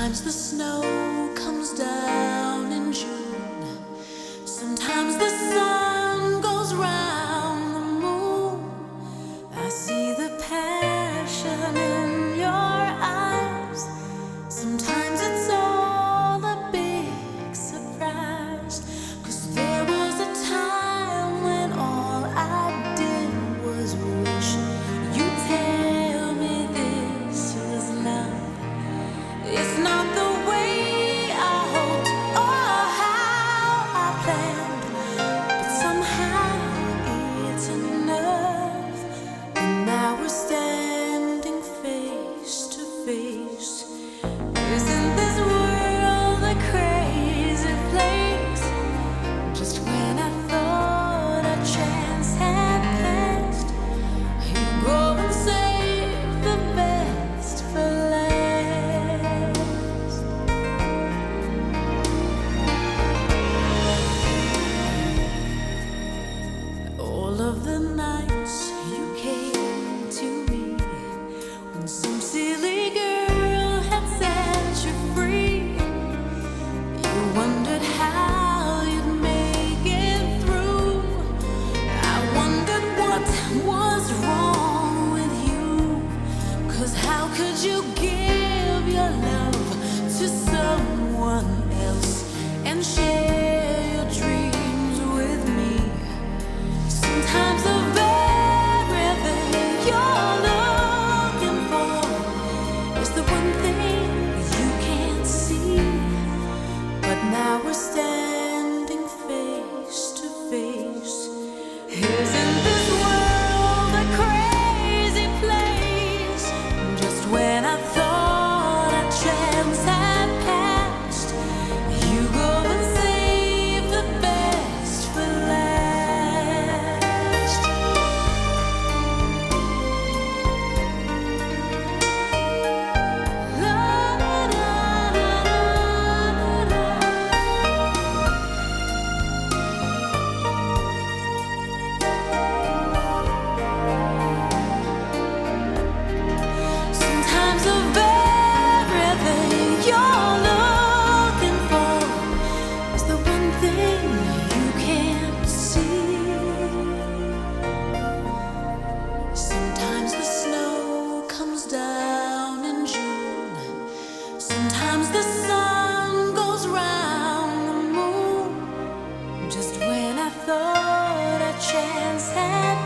Sometimes the snow comes down. of the nights you came to me when some silly girl had set you free. You wondered how you'd make it through. I wondered what was wrong with you. Cause how could you give your love to someone else and share? stand Just when I thought a chance had